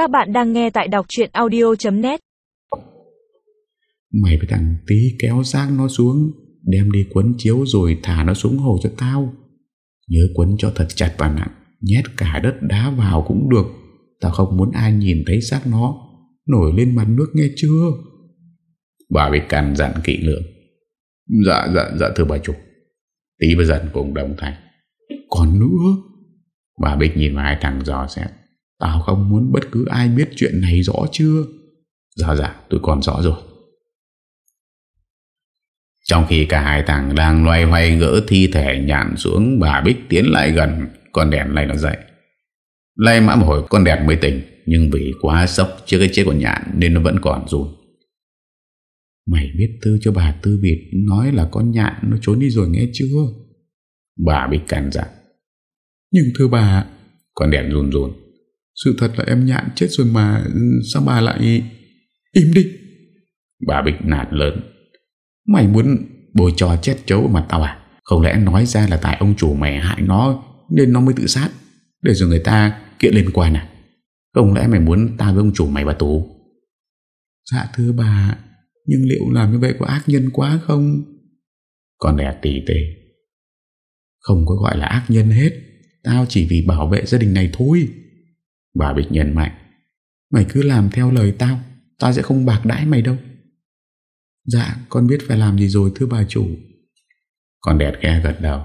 Các bạn đang nghe tại đọc chuyện audio.net Mày với thằng tí kéo xác nó xuống Đem đi quấn chiếu rồi thả nó xuống hồ cho tao. Nhớ quấn cho thật chặt và nặng Nhét cả đất đá vào cũng được. Tao không muốn ai nhìn thấy xác nó Nổi lên mặt nước nghe chưa? Bà bị cằn dặn kỹ lưỡng. Dạ dạ dạ thưa bà chủ. Tí và dần cùng đồng thành Còn nữa? Bà Bích nhìn vào hai thằng dò xét Tao không muốn bất cứ ai biết chuyện này rõ chưa? Dạ dạ tôi còn rõ rồi. Trong khi cả hai thằng đang loay hoay gỡ thi thể nhạn xuống, Bà Bích tiến lại gần, Con đèn này nó dậy. Lay mã một hồi, con đèn mới tỉnh, Nhưng vì quá sốc trước cái chết của nhạn Nên nó vẫn còn run. Mày biết thư cho bà Tư Việt, Nói là con nhạn nó trốn đi rồi nghe chưa? Bà Bích cằn dặn Nhưng thưa bà, Con đèn run run. Sự thật là em nhạn chết rồi mà Sao bà lại Im đi? Bà Bích nạt lớn. Mày muốn bồi trò chết chấu mặt tao à? Không lẽ nói ra là tại ông chủ mày hại nó Nên nó mới tự sát Để rồi người ta kiện liên quan à? Không lẽ mày muốn tao với ông chủ mày vào tù? Dạ thưa bà Nhưng liệu làm như vậy có ác nhân quá không? Con đẹp tỉ tê. Không có gọi là ác nhân hết. Tao chỉ vì bảo vệ gia đình này thôi Bà Bích nhấn mạnh, Mày cứ làm theo lời tao Tao sẽ không bạc đãi mày đâu. Dạ con biết phải làm gì rồi, thưa bà chủ. Con đẹp khe gật đầu.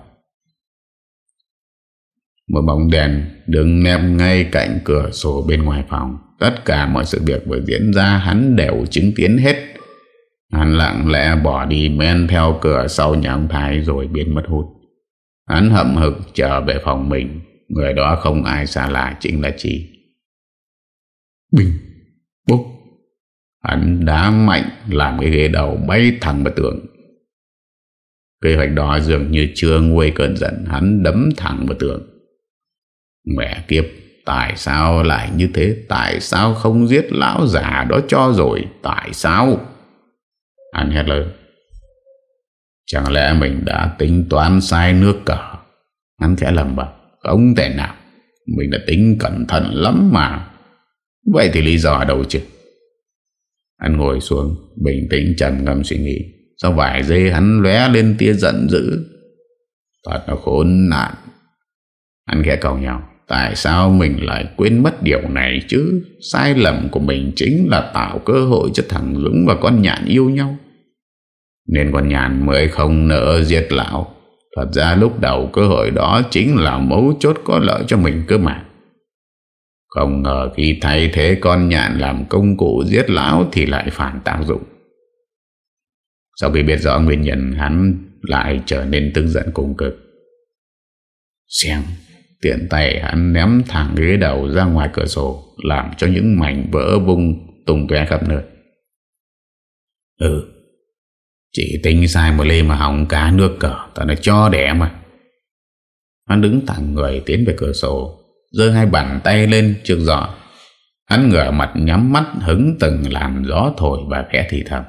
Một bóng đèn đứng nép ngay cạnh cửa sổ bên ngoài phòng. Tất cả mọi sự việc vừa diễn ra, hắn đều chứng kiến hết. Hắn lặng lẽ bỏ đi, men theo cửa sau nhà ông Thái rồi biến mất hút. Hắn hậm hực trở về phòng mình. Người đó không ai xa lạ chính là chị. Bình Bốc Hắn đá mạnh Làm cái ghế đầu bay thẳng vào tường. Kế hoạch đó dường như chưa nguôi cơn giận, Hắn đấm thẳng vào tường. Mẹ kiếp, Tại sao lại như thế? Tại sao không giết lão già đó cho rồi? Tại sao? Hắn hét lớn. Chẳng lẽ mình đã tính toán sai nước cờ Hắn khẽ lầm bẩm. Không thể nào. Mình đã tính cẩn thận lắm mà. Vậy thì lý do ở đâu chứ? Hắn ngồi xuống, Bình tĩnh trầm ngâm suy nghĩ. Sau vài giây hắn lóe lên tia giận dữ? Thật là khốn nạn. Hắn ghé cầu nhau, Tại sao mình lại quên mất điều này chứ? Sai lầm của mình chính là tạo cơ hội cho thằng Dũng và con nhạn yêu nhau. Nên con nhạn mới không nỡ giết lão. Thật ra lúc đầu cơ hội đó chính là mấu chốt có lợi cho mình cơ mà. Không ngờ khi thay thế con nhạn làm công cụ giết lão thì lại phản tác dụng. Sau khi biết rõ nguyên nhân, hắn lại trở nên tức giận cùng cực. Xem, Tiện tay hắn ném thẳng ghế đầu ra ngoài cửa sổ, Làm cho những mảnh vỡ vung tung tóe khắp nơi. Ừ Chỉ tính sai một ly mà hỏng cá nước cờ, Tao nó cho đẻ mà. Hắn đứng thẳng người tiến về cửa sổ giơ hai bàn tay lên trước giỏ Hắn ngửa mặt nhắm mắt hứng từng làn gió thổi và khẽ thì thầm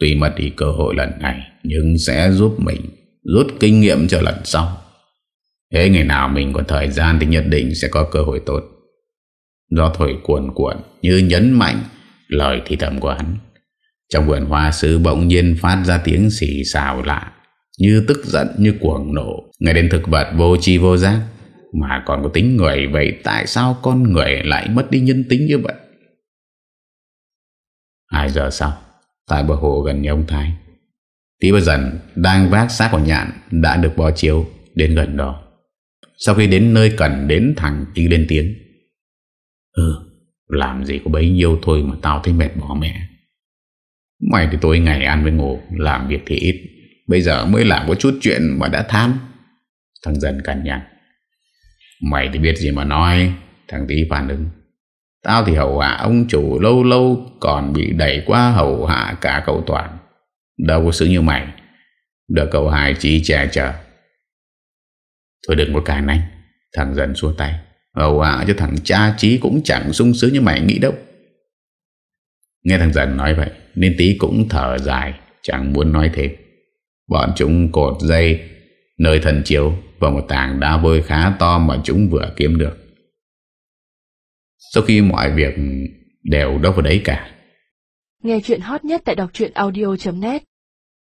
Tuy mất đi cơ hội lần này Nhưng sẽ giúp mình rút kinh nghiệm cho lần sau Thế ngày nào mình có thời gian thì nhất định sẽ có cơ hội tốt. Do thổi cuồn cuộn như nhấn mạnh lời thì thầm của hắn. Trong vườn hoa sứ bỗng nhiên phát ra tiếng xì xào lạ, như tức giận như cuồng nổ, ngay đến thực vật vô chi vô giác, mà còn có tính người vậy tại sao con người lại mất đi nhân tính như vậy? Hai giờ sau, tại bờ hồ gần nhà ông Thái, Tí bà dần đang vác xác của nhạn đã được bò chiếu đến gần đó. Sau khi đến nơi cần đến thằng Tí lên tiếng Ừ Làm gì có bấy nhiêu thôi mà tao thấy mệt bỏ mẹ Mày thì tôi ngày ăn với ngủ Làm việc thì ít Bây giờ mới làm có chút chuyện mà đã tham. Thằng dần cằn nhằn Mày thì biết gì mà nói, Thằng Tí phản ứng. Tao thì hậu hạ ông chủ lâu lâu Còn bị đẩy qua hậu hạ cả cậu Toàn. Đâu có xứng như mày. Được cậu hai chỉ che chở. Thôi đừng có cản anh Thằng dần xua tay. Hầu hạ cho thằng cha trí cũng chẳng sung sướng như mày nghĩ đâu. Nghe thằng dần nói vậy, Nên tí cũng thở dài, Chẳng muốn nói thêm. Bọn chúng cột dây Nơi thần chiếu Và một tảng đá vôi khá to Mà chúng vừa kiếm được. Sau khi mọi việc đều đâu vào đấy cả. Nghe chuyện hot nhất tại đọc audio.net